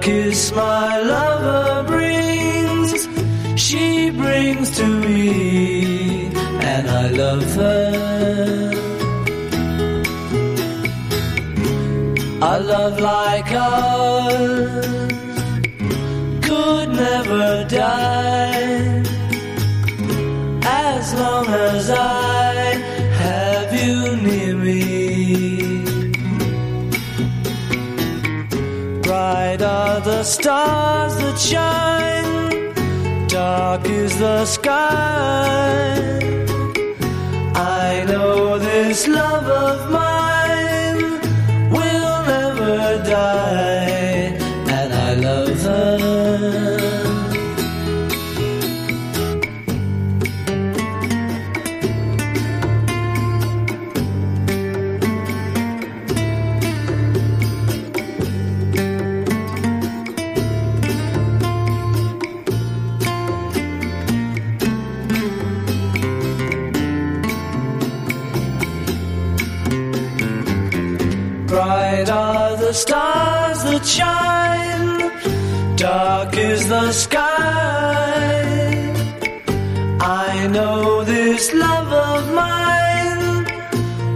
kiss my lover brings, she brings to me, and I love her. A love like ours could never die as long as I the stars that shine, dark is the sky. I know this love of mine will never die, and I love her. Bright are the stars that shine, dark is the sky. I know this love of mine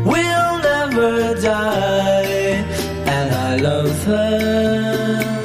will never die, and I love her.